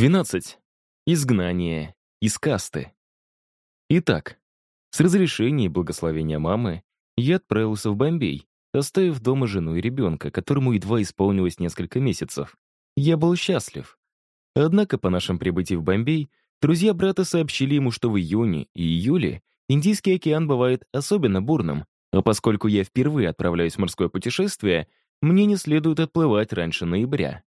12. Изгнание из касты. Итак, с разрешения и благословения мамы я отправился в Бомбей, оставив дома жену и ребенка, которому едва исполнилось несколько месяцев. Я был счастлив. Однако по нашем прибытии в Бомбей друзья брата сообщили ему, что в июне и июле Индийский океан бывает особенно бурным, а поскольку я впервые отправляюсь в морское путешествие, мне не следует отплывать раньше ноября.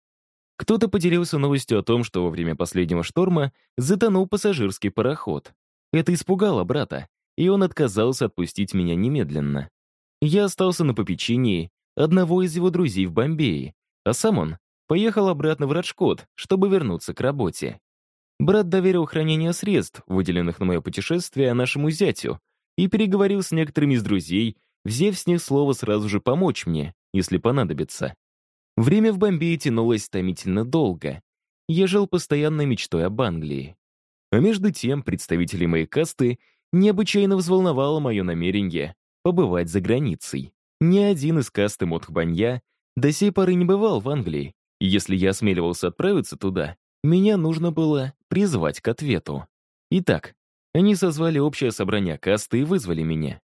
Кто-то поделился новостью о том, что во время последнего шторма затонул пассажирский пароход. Это испугало брата, и он отказался отпустить меня немедленно. Я остался на попечении одного из его друзей в Бомбее, а сам он поехал обратно в Раджкот, чтобы вернуться к работе. Брат доверил хранение средств, выделенных на мое путешествие, нашему зятю, и переговорил с некоторыми из друзей, взяв с них слово сразу же помочь мне, если понадобится. Время в Бомбее тянулось томительно долго. Я жил постоянной мечтой об Англии. А между тем представители моей касты необычайно взволновало мое намерение побывать за границей. Ни один из касты Мотхбанья до сей поры не бывал в Англии, и если я осмеливался отправиться туда, меня нужно было призвать к ответу. Итак, они созвали общее собрание касты и вызвали меня.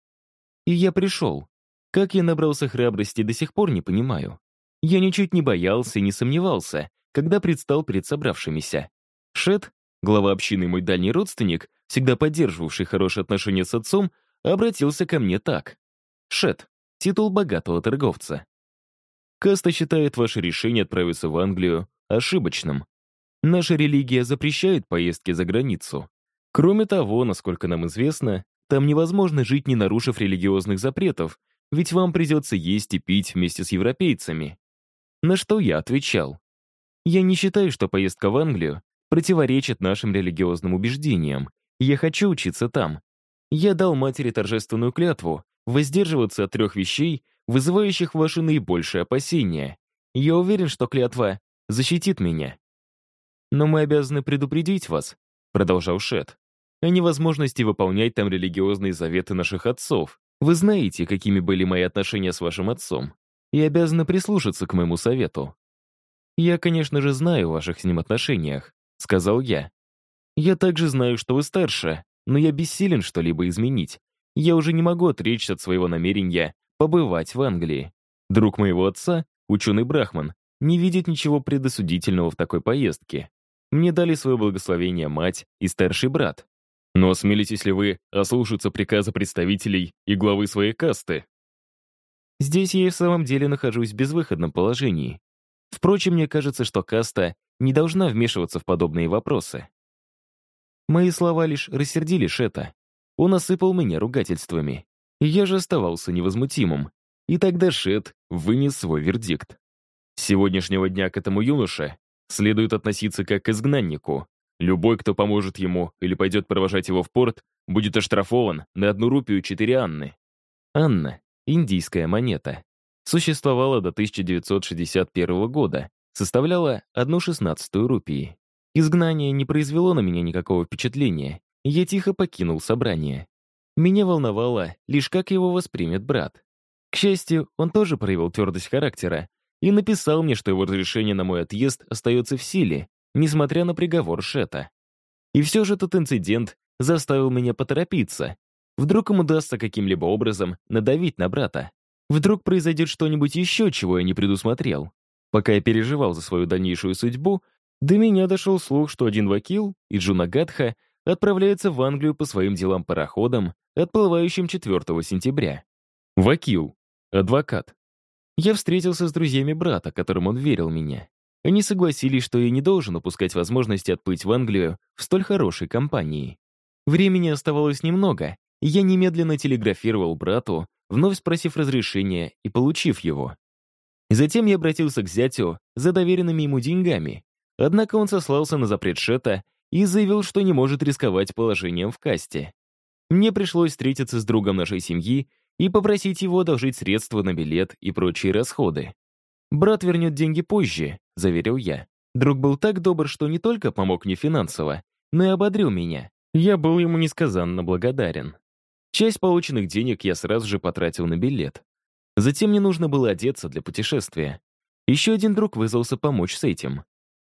И я пришел. Как я набрался храбрости, до сих пор не понимаю. Я ничуть не боялся и не сомневался, когда предстал перед собравшимися. Шет, глава общины мой дальний родственник, всегда поддерживавший хорошие отношения с отцом, обратился ко мне так. «Шет, титул богатого торговца. Каста считает ваше решение отправиться в Англию ошибочным. Наша религия запрещает поездки за границу. Кроме того, насколько нам известно, там невозможно жить, не нарушив религиозных запретов, ведь вам придется есть и пить вместе с европейцами. На что я отвечал. Я не считаю, что поездка в Англию противоречит нашим религиозным убеждениям. Я хочу учиться там. Я дал матери торжественную клятву воздерживаться от трех вещей, вызывающих ваши наибольшие опасения. Я уверен, что клятва защитит меня. Но мы обязаны предупредить вас, продолжал Шет, о невозможности выполнять там религиозные заветы наших отцов. Вы знаете, какими были мои отношения с вашим отцом и обязаны прислушаться к моему совету. «Я, конечно же, знаю о ваших с ним отношениях», — сказал я. «Я также знаю, что вы старше, но я бессилен что-либо изменить. Я уже не могу отречься от своего намерения побывать в Англии. Друг моего отца, ученый Брахман, не видит ничего предосудительного в такой поездке. Мне дали свое благословение мать и старший брат. Но осмелитесь ли вы ослушаться приказа представителей и главы своей касты? Здесь я и в самом деле нахожусь в безвыходном положении. Впрочем, мне кажется, что каста не должна вмешиваться в подобные вопросы. Мои слова лишь рассердили Шета. Он осыпал меня ругательствами. Я же оставался невозмутимым. И тогда Шет вынес свой вердикт. С сегодняшнего дня к этому юноше следует относиться как к изгнаннику. Любой, кто поможет ему или пойдет провожать его в порт, будет оштрафован на одну рупию четыре Анны. Анна индийская монета. Существовала до 1961 года, составляла 1,16 рупии. Изгнание не произвело на меня никакого впечатления, я тихо покинул собрание. Меня волновало лишь, как его воспримет брат. К счастью, он тоже проявил твердость характера и написал мне, что его разрешение на мой отъезд остается в силе, несмотря на приговор Шета. И все же этот инцидент заставил меня поторопиться, Вдруг им удастся каким-либо образом надавить на брата. Вдруг произойдет что-нибудь еще, чего я не предусмотрел. Пока я переживал за свою дальнейшую судьбу, до меня дошел слух, что один вакил и Джунагадха отправляются в Англию по своим делам пароходом, отплывающим 4 сентября. Вакил. Адвокат. Я встретился с друзьями брата, которым он верил меня. Они согласились, что я не должен упускать возможности отплыть в Англию в столь хорошей компании. Времени оставалось немного, я немедленно телеграфировал брату, вновь спросив разрешения и получив его. Затем я обратился к зятю за доверенными ему деньгами, однако он сослался на запрет Шета и заявил, что не может рисковать положением в касте. Мне пришлось встретиться с другом нашей семьи и попросить его одолжить средства на билет и прочие расходы. «Брат вернет деньги позже», — заверил я. Друг был так добр, что не только помог мне финансово, но и ободрил меня. Я был ему несказанно благодарен. Часть полученных денег я сразу же потратил на билет. Затем мне нужно было одеться для путешествия. Еще один друг вызвался помочь с этим.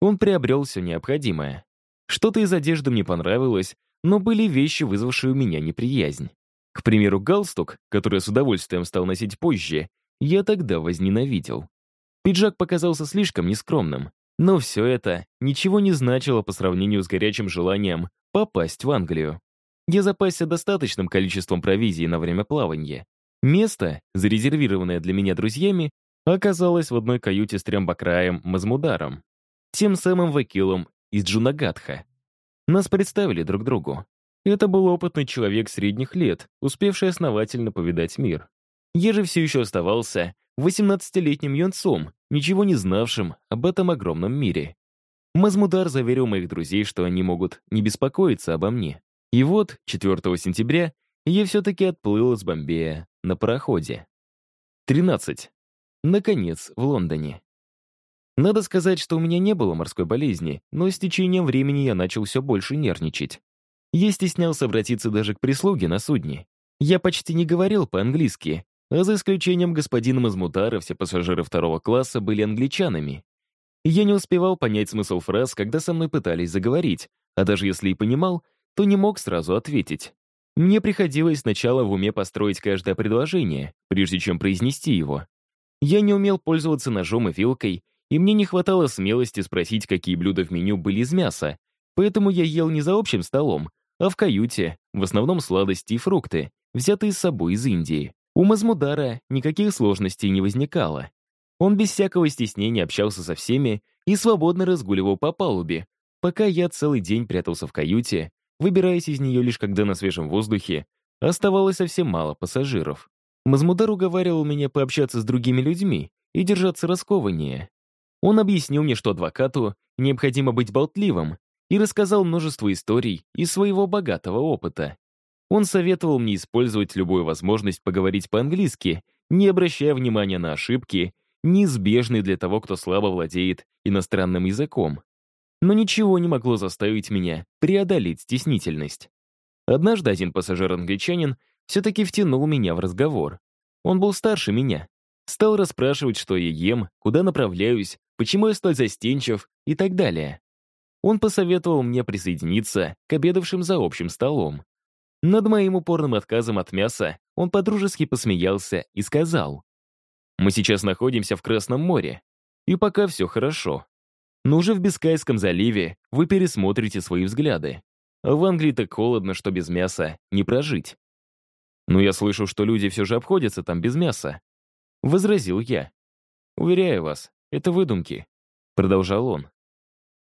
он приобрел все необходимое. Что-то из одежды мне понравилось, но были вещи, вызвавшие у меня неприязнь. К примеру, галстук, который я с удовольствием стал носить позже, я тогда возненавидел. Пиджак показался слишком нескромным, но все это ничего не значило по сравнению с горячим желанием попасть в Англию. Я запасся достаточным количеством провизии на время плавания. Место, зарезервированное для меня друзьями, оказалось в одной каюте с Трембакраем Мазмударом, тем самым вакилом из Джунагадха. Нас представили друг другу. Это был опытный человек средних лет, успевший основательно повидать мир. Я же все еще оставался 18-летним юнцом, ничего не знавшим об этом огромном мире. Мазмудар заверил моих друзей, что они могут не беспокоиться обо мне. И вот, 4 сентября, я все-таки отплыл из Бомбея на пароходе. 13. Наконец, в Лондоне. Надо сказать, что у меня не было морской болезни, но с течением времени я начал все больше нервничать. Я стеснялся обратиться даже к прислуге на судне. Я почти не говорил по-английски, а за исключением господина Мазмутара все пассажиры второго класса были англичанами. Я не успевал понять смысл фраз, когда со мной пытались заговорить, а даже если и понимал, то не мог сразу ответить. Мне приходилось сначала в уме построить каждое предложение, прежде чем произнести его. Я не умел пользоваться ножом и вилкой, и мне не хватало смелости спросить, какие блюда в меню были из мяса, поэтому я ел не за общим столом, а в каюте, в основном сладости и фрукты, взятые с собой из Индии. У Мазмудара никаких сложностей не возникало. Он без всякого стеснения общался со всеми и свободно разгуливал по палубе, пока я целый день прятался в каюте, выбираясь из нее лишь когда на свежем воздухе оставалось совсем мало пассажиров. Мазмудар уговаривал меня пообщаться с другими людьми и держаться раскованнее. Он объяснил мне, что адвокату необходимо быть болтливым, и рассказал множество историй из своего богатого опыта. Он советовал мне использовать любую возможность поговорить по-английски, не обращая внимания на ошибки, неизбежные для того, кто слабо владеет иностранным языком. Но ничего не могло заставить меня преодолеть стеснительность. Однажды один пассажир-англичанин все-таки втянул меня в разговор. Он был старше меня. Стал расспрашивать, что я ем, куда направляюсь, почему я столь застенчив и так далее. Он посоветовал мне присоединиться к обедавшим за общим столом. Над моим упорным отказом от мяса он подружески посмеялся и сказал, «Мы сейчас находимся в Красном море, и пока все хорошо. Но уже в Бискайском заливе вы пересмотрите свои взгляды. В Англии так холодно, что без мяса не прожить. «Но я слышу, что люди все же обходятся там без мяса», — возразил я. «Уверяю вас, это выдумки», — продолжал он.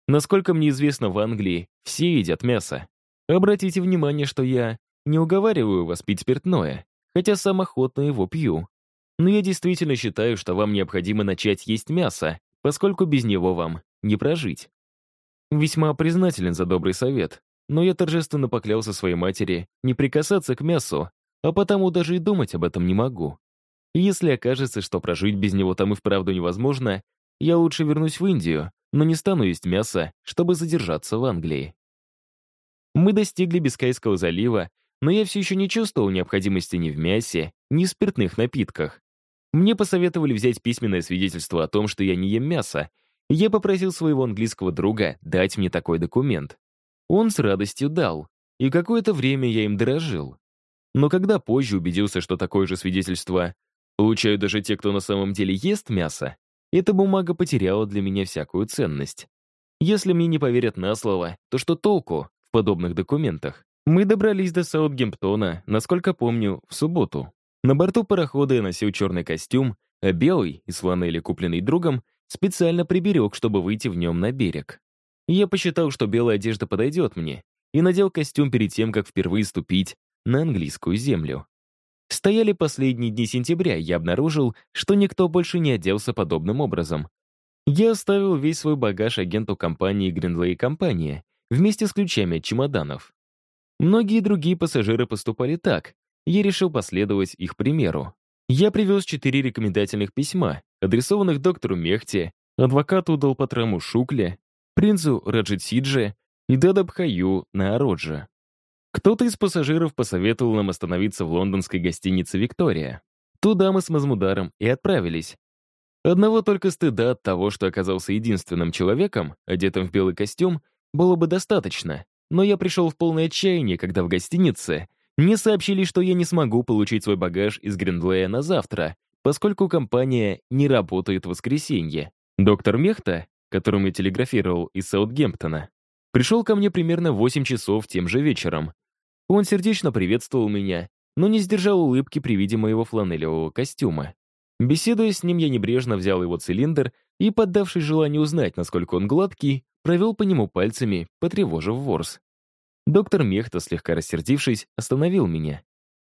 «Насколько мне известно, в Англии все едят мясо. Обратите внимание, что я не уговариваю вас пить спиртное, хотя сам охотно его пью. Но я действительно считаю, что вам необходимо начать есть мясо, поскольку без него вам не прожить. Весьма признателен за добрый совет, но я торжественно поклялся своей матери не прикасаться к мясу, а потому даже и думать об этом не могу. если окажется, что прожить без него там и вправду невозможно, я лучше вернусь в Индию, но не стану есть мясо, чтобы задержаться в Англии. Мы достигли Бискайского залива, но я все еще не чувствовал необходимости ни в мясе, ни в спиртных напитках. Мне посоветовали взять письменное свидетельство о том, что я не ем мясо, я попросил своего английского друга дать мне такой документ. Он с радостью дал, и какое-то время я им дорожил. Но когда позже убедился, что такое же свидетельство получают даже те, кто на самом деле ест мясо, эта бумага потеряла для меня всякую ценность. Если мне не поверят на слово, то что толку в подобных документах? Мы добрались до Саутгемптона, насколько помню, в субботу. На борту парохода я носил черный костюм, а белый, из фланели, купленный другом, специально приберег, чтобы выйти в нем на берег. Я посчитал, что белая одежда подойдет мне, и надел костюм перед тем, как впервые ступить на английскую землю. Стояли последние дни сентября, я обнаружил, что никто больше не оделся подобным образом. Я оставил весь свой багаж агенту компании Гринлей Компания вместе с ключами от чемоданов. Многие другие пассажиры поступали так, я решил последовать их примеру. Я привез четыре рекомендательных письма, адресованных доктору Мехте, адвокату Долпатраму Шукле, принцу Раджитсидже и Дадабхаю Наароджа. Кто-то из пассажиров посоветовал нам остановиться в лондонской гостинице «Виктория». Туда мы с Мазмударом и отправились. Одного только стыда от того, что оказался единственным человеком, одетым в белый костюм, было бы достаточно. Но я пришел в полное отчаяние, когда в гостинице мне сообщили, что я не смогу получить свой багаж из Гриндлея на завтра, поскольку компания не работает в воскресенье. Доктор Мехта, которому я телеграфировал из Саутгемптона, пришел ко мне примерно в 8 часов тем же вечером. Он сердечно приветствовал меня, но не сдержал улыбки при виде моего фланелевого костюма. Беседуя с ним, я небрежно взял его цилиндр и, поддавшись желанию узнать, насколько он гладкий, провел по нему пальцами, потревожив ворс. Доктор Мехта, слегка рассердившись, остановил меня.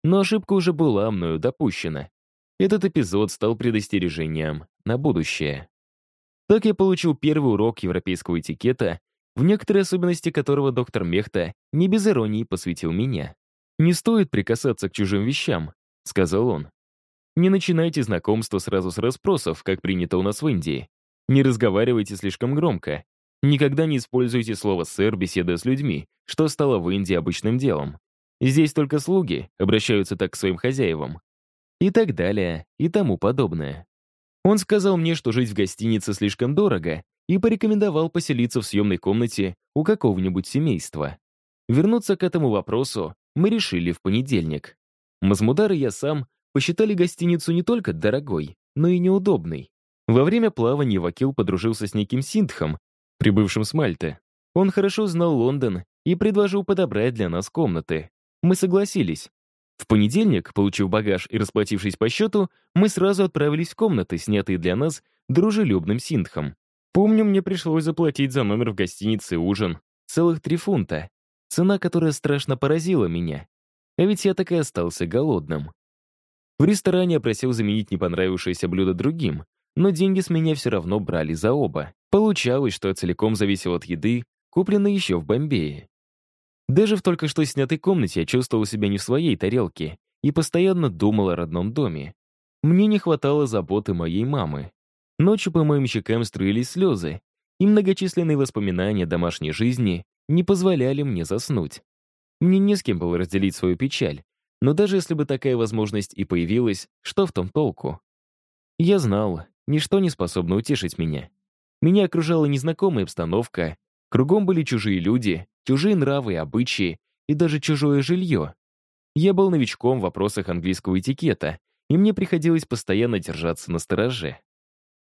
Но ошибка уже была мною допущена. Этот эпизод стал предостережением на будущее. Так я получил первый урок европейского этикета, в некоторые особенности которого доктор Мехта не без иронии посвятил меня. «Не стоит прикасаться к чужим вещам», — сказал он. Не начинайте знакомство сразу с расспросов, как принято у нас в Индии. Не разговаривайте слишком громко. Никогда не используйте слово «сэр», беседуя с людьми, что стало в Индии обычным делом. Здесь только слуги обращаются так к своим хозяевам. И так далее, и тому подобное. Он сказал мне, что жить в гостинице слишком дорого, и порекомендовал поселиться в съемной комнате у какого-нибудь семейства. Вернуться к этому вопросу мы решили в понедельник. Мазмудар и я сам посчитали гостиницу не только дорогой, но и неудобной. Во время плавания Вакил подружился с неким Синдхом, прибывшим с Мальты. Он хорошо знал Лондон и предложил подобрать для нас комнаты. Мы согласились. В понедельник, получив багаж и расплатившись по счету, мы сразу отправились в комнаты, снятые для нас дружелюбным Синдхом. Помню, мне пришлось заплатить за номер в гостинице ужин. Целых три фунта. Цена, которая страшно поразила меня. А ведь я так и остался голодным. В ресторане я просил заменить непонравившееся блюдо другим, но деньги с меня все равно брали за оба. Получалось, что я целиком зависел от еды, купленной еще в Бомбее. Даже в только что снятой комнате я чувствовал себя не в своей тарелке и постоянно думал о родном доме. Мне не хватало заботы моей мамы. Ночью по моим щекам струились слезы, и многочисленные воспоминания домашней жизни не позволяли мне заснуть. Мне не с кем было разделить свою печаль, но даже если бы такая возможность и появилась, что в том толку? Я знал, ничто не способно утешить меня. Меня окружала незнакомая обстановка, кругом были чужие люди, чужие нравы и обычаи, и даже чужое жилье. Я был новичком в вопросах английского этикета, и мне приходилось постоянно держаться на стороже.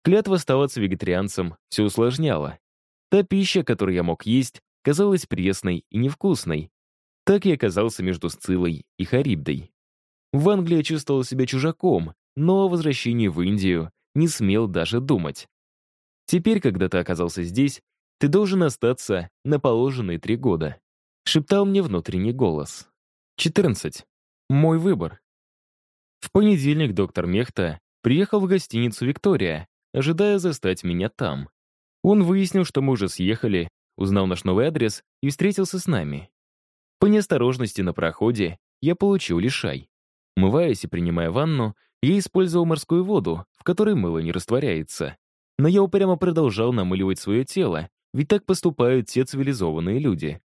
Клятва оставаться вегетарианцем все усложняла. Та пища, которую я мог есть, казалась пресной и невкусной, так я оказался между Сцилой и Харибдой. В Англии я чувствовал себя чужаком, но о возвращении в Индию не смел даже думать. Теперь, когда ты оказался здесь, ты должен остаться на положенные три года. Шептал мне внутренний голос. 14. Мой выбор. В понедельник доктор Мехта приехал в гостиницу «Виктория», ожидая застать меня там. Он выяснил, что мы уже съехали, узнал наш новый адрес и встретился с нами. По неосторожности на проходе я получил лишай. Мываясь и принимая ванну, я использовал морскую воду, в которой мыло не растворяется. Но я упрямо продолжал намыливать свое тело, ведь так поступают все цивилизованные люди.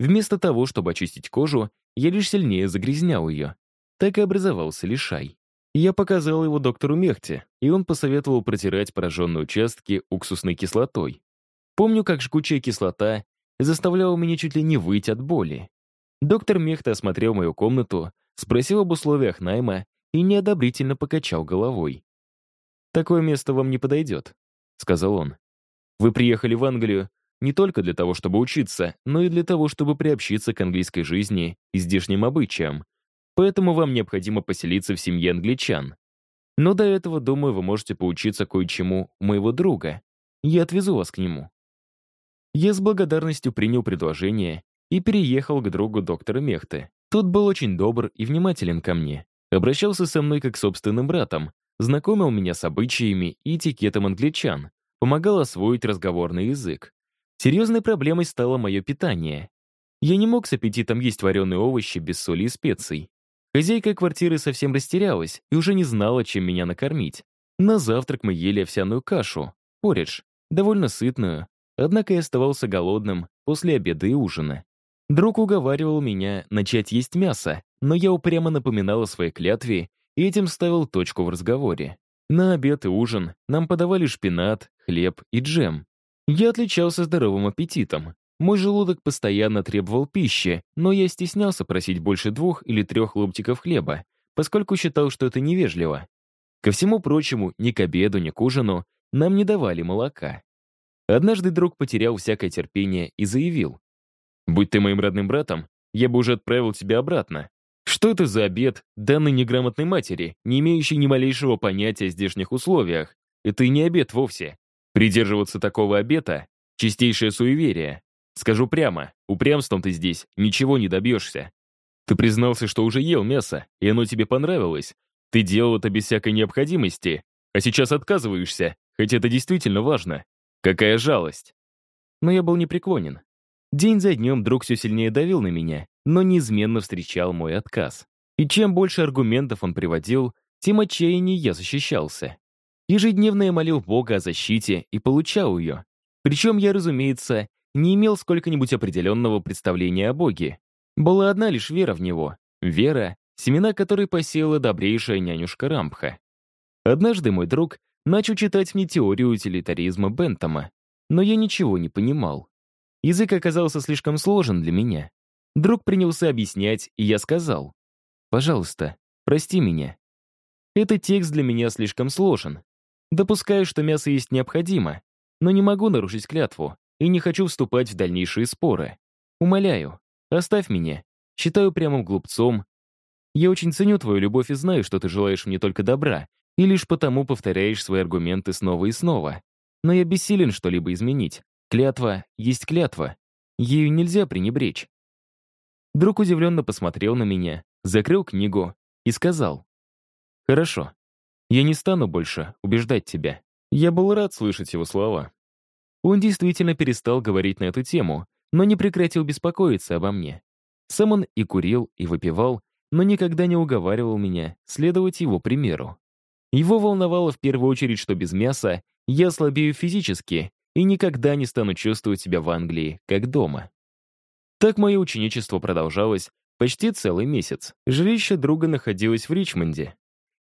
Вместо того, чтобы очистить кожу, я лишь сильнее загрязнял ее. Так и образовался лишай. Я показал его доктору Мехте, и он посоветовал протирать пораженные участки уксусной кислотой. Помню, как жгучая кислота заставляла меня чуть ли не выть от боли. Доктор Мехта осмотрел мою комнату, спросил об условиях найма и неодобрительно покачал головой. «Такое место вам не подойдет», — сказал он. «Вы приехали в Англию не только для того, чтобы учиться, но и для того, чтобы приобщиться к английской жизни и здешним обычаям. Поэтому вам необходимо поселиться в семье англичан. Но до этого, думаю, вы можете поучиться кое-чему моего друга. Я отвезу вас к нему». Я с благодарностью принял предложение и переехал к другу доктора Мехты. Тот был очень добр и внимателен ко мне. Обращался со мной как с собственным братом, знакомил меня с обычаями и этикетом англичан, помогал освоить разговорный язык. Серьезной проблемой стало мое питание. Я не мог с аппетитом есть вареные овощи без соли и специй. Хозяйка квартиры совсем растерялась и уже не знала, чем меня накормить. На завтрак мы ели овсяную кашу, поридж, довольно сытную, однако я оставался голодным после обеда и ужина. Друг уговаривал меня начать есть мясо, но я упрямо напоминал о своей клятве и этим ставил точку в разговоре. На обед и ужин нам подавали шпинат, хлеб и джем. Я отличался здоровым аппетитом. Мой желудок постоянно требовал пищи, но я стеснялся просить больше двух или трех ломтиков хлеба, поскольку считал, что это невежливо. Ко всему прочему, ни к обеду, ни к ужину нам не давали молока. Однажды друг потерял всякое терпение и заявил. «Будь ты моим родным братом, я бы уже отправил тебя обратно. Что это за обед, данный неграмотной матери, не имеющей ни малейшего понятия о здешних условиях? Это и не обед вовсе. Придерживаться такого обета — чистейшее суеверие. Скажу прямо, упрямством ты здесь ничего не добьешься. Ты признался, что уже ел мясо, и оно тебе понравилось. Ты делал это без всякой необходимости, а сейчас отказываешься, хоть это действительно важно. Какая жалость. Но я был непреклонен. День за днем друг все сильнее давил на меня, но неизменно встречал мой отказ. И чем больше аргументов он приводил, тем отчаяннее я защищался. Ежедневно я молил Бога о защите и получал ее. Причем я, разумеется, не имел сколько-нибудь определенного представления о Боге. Была одна лишь вера в Него. Вера, семена которой посеяла добрейшая нянюшка Рампха. Однажды мой друг начал читать мне теорию утилитаризма Бентома, но я ничего не понимал. Язык оказался слишком сложен для меня. Друг принялся объяснять, и я сказал, «Пожалуйста, прости меня. Этот текст для меня слишком сложен. Допускаю, что мясо есть необходимо, но не могу нарушить клятву и не хочу вступать в дальнейшие споры. Умоляю, оставь меня. Считаю прямым глупцом. Я очень ценю твою любовь и знаю, что ты желаешь мне только добра, и лишь потому повторяешь свои аргументы снова и снова. Но я бессилен что-либо изменить. Клятва есть клятва. Ею нельзя пренебречь. Друг удивленно посмотрел на меня, закрыл книгу и сказал. «Хорошо. Я не стану больше убеждать тебя». Я был рад слышать его слова. Он действительно перестал говорить на эту тему, но не прекратил беспокоиться обо мне. Сам он и курил, и выпивал, но никогда не уговаривал меня следовать его примеру. Его волновало в первую очередь, что без мяса я слабею физически и никогда не стану чувствовать себя в Англии, как дома. Так мое ученичество продолжалось почти целый месяц. Жилище друга находилось в Ричмонде,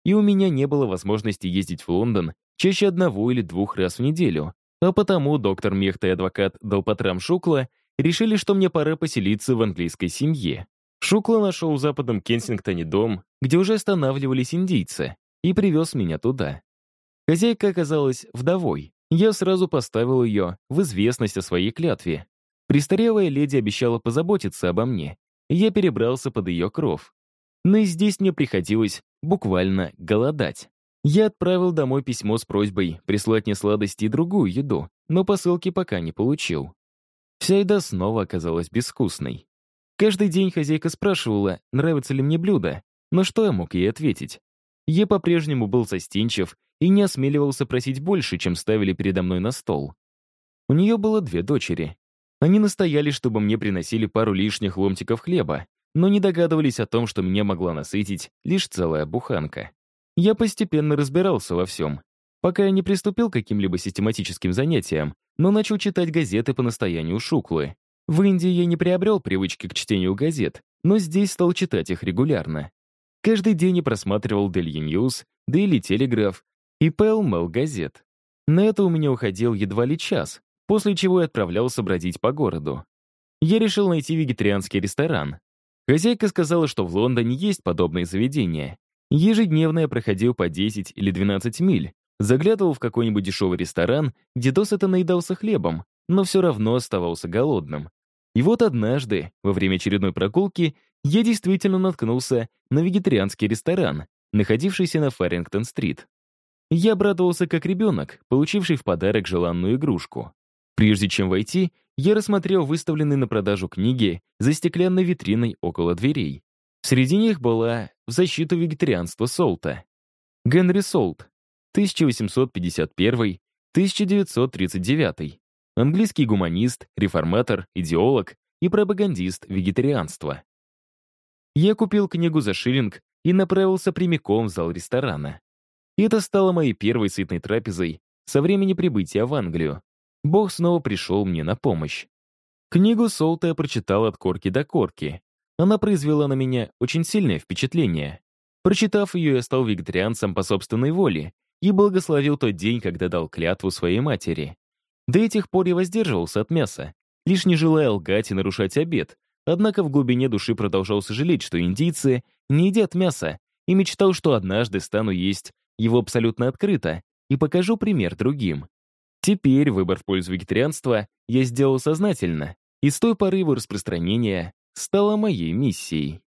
и у меня не было возможности ездить в Лондон чаще одного или двух раз в неделю, а потому доктор Мехта и адвокат Долпотрам Шукла решили, что мне пора поселиться в английской семье. Шукла нашел в западном Кенсингтоне дом, где уже останавливались индийцы, и привез меня туда. Хозяйка оказалась вдовой, я сразу поставил ее в известность о своей клятве. Престарелая леди обещала позаботиться обо мне, и я перебрался под ее кров. Но и здесь мне приходилось буквально голодать. Я отправил домой письмо с просьбой прислать мне сладости и другую еду, но посылки пока не получил. Вся еда снова оказалась безвкусной. Каждый день хозяйка спрашивала, нравится ли мне блюдо, но что я мог ей ответить? Я по-прежнему был застенчив и не осмеливался просить больше, чем ставили передо мной на стол. У нее было две дочери. Они настояли, чтобы мне приносили пару лишних ломтиков хлеба, но не догадывались о том, что меня могла насытить лишь целая буханка. Я постепенно разбирался во всем, пока я не приступил к каким-либо систематическим занятиям, но начал читать газеты по настоянию Шуклы. В Индии я не приобрел привычки к чтению газет, но здесь стал читать их регулярно. Каждый день я просматривал Daily News, Daily Telegraph и Mell газет. На это у меня уходил едва ли час, после чего я отправлялся бродить по городу. Я решил найти вегетарианский ресторан. Хозяйка сказала, что в Лондоне есть подобные заведения. Ежедневно я проходил по 10 или 12 миль, заглядывал в какой-нибудь дешевый ресторан, где досыта наедался хлебом, но все равно оставался голодным. И вот однажды, во время очередной прогулки, я действительно наткнулся на вегетарианский ресторан, находившийся на Фарингтон-стрит. Я обрадовался как ребенок, получивший в подарок желанную игрушку. Прежде чем войти, я рассмотрел выставленные на продажу книги за стеклянной витриной около дверей. Среди них была «В защиту вегетарианства Солта». Генри Солт, 1851-1939. Английский гуманист, реформатор, идеолог и пропагандист вегетарианства. Я купил книгу за шиллинг и направился прямиком в зал ресторана. И это стало моей первой сытной трапезой со времени прибытия в Англию. Бог снова пришел мне на помощь. Книгу Солта я прочитал от корки до корки. Она произвела на меня очень сильное впечатление. Прочитав ее, я стал вегетарианцем по собственной воле и благословил тот день, когда дал клятву своей матери. До этих пор я воздерживался от мяса, лишь не желая лгать и нарушать обед, однако в глубине души продолжал сожалеть, что индийцы не едят мясо, и мечтал, что однажды стану есть его абсолютно открыто и покажу пример другим. Теперь выбор в пользу вегетарианства я сделал сознательно, и с той поры его распространения стало моей миссией.